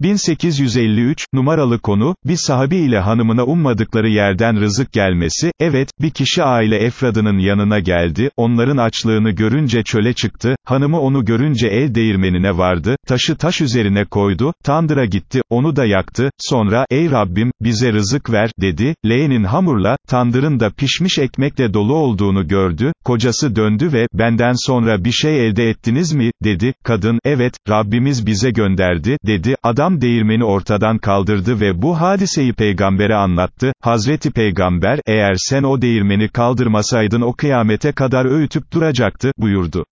1853, numaralı konu, bir sahabi ile hanımına ummadıkları yerden rızık gelmesi, evet, bir kişi aile efradının yanına geldi, onların açlığını görünce çöle çıktı, hanımı onu görünce el değirmenine vardı, taşı taş üzerine koydu, tandıra gitti, onu da yaktı, sonra, ey Rabbim, bize rızık ver, dedi, leğenin hamurla, tandırın da pişmiş ekmekle dolu olduğunu gördü, kocası döndü ve, benden sonra bir şey elde ettiniz mi, dedi, kadın, evet, Rabbimiz bize gönderdi, dedi, adam değirmeni ortadan kaldırdı ve bu hadiseyi peygambere anlattı, Hazreti Peygamber, eğer sen o değirmeni kaldırmasaydın o kıyamete kadar öğütüp duracaktı, buyurdu.